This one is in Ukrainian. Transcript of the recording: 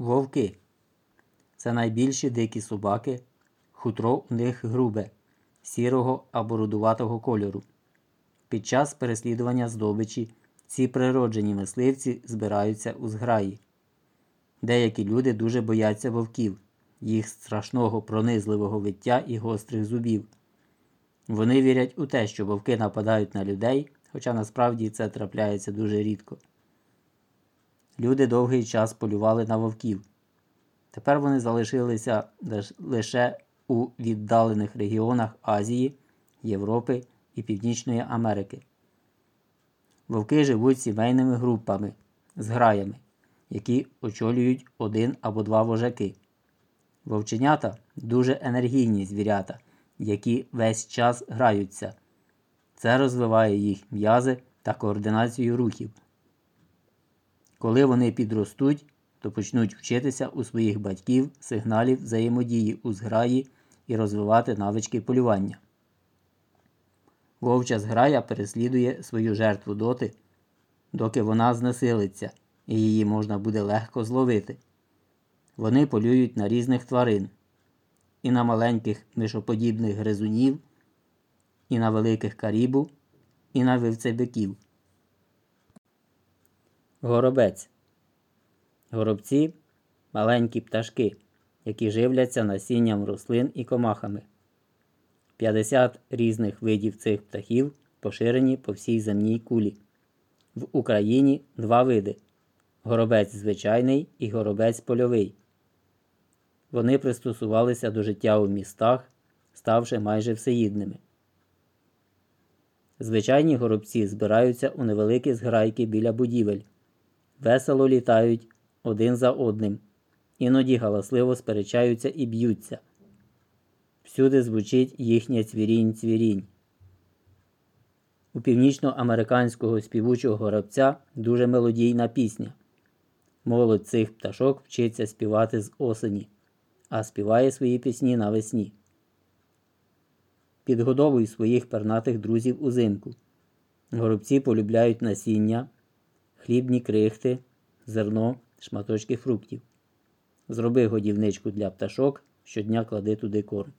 Вовки. Це найбільші дикі собаки. Хутро у них грубе, сірого або рудуватого кольору. Під час переслідування здобичі ці природжені мисливці збираються у зграї. Деякі люди дуже бояться вовків, їх страшного пронизливого виття і гострих зубів. Вони вірять у те, що вовки нападають на людей, хоча насправді це трапляється дуже рідко. Люди довгий час полювали на вовків. Тепер вони залишилися лише у віддалених регіонах Азії, Європи і Північної Америки. Вовки живуть сімейними групами, зграями, які очолюють один або два вожаки. Вовченята дуже енергійні звірята, які весь час граються. Це розвиває їх м'язи та координацію рухів. Коли вони підростуть, то почнуть вчитися у своїх батьків сигналів взаємодії у зграї і розвивати навички полювання. Вовча зграя переслідує свою жертву доти, доки вона знесилиться і її можна буде легко зловити. Вони полюють на різних тварин, і на маленьких мишоподібних гризунів, і на великих карібу, і на вивцебиків. Горобець. Горобці маленькі пташки, які живляться насінням рослин і комахами. 50 різних видів цих птахів поширені по всій земній кулі. В Україні два види горобець звичайний і горобець польовий. Вони пристосувалися до життя у містах, ставши майже всеїдними. Звичайні горобці збираються у невеликі зграйки біля будівель, весело літають один за одним, іноді галасливо сперечаються і б'ються. Всюди звучить їхнє цвірінь-цвірінь. У північноамериканського співучого горобця дуже мелодійна пісня. Молодь цих пташок вчиться співати з осені, а співає свої пісні навесні. Підгодовуй своїх пернатих друзів узимку. Горобці полюбляють насіння, хлібні крихти, зерно, шматочки фруктів. Зроби годівничку для пташок, щодня клади туди корм.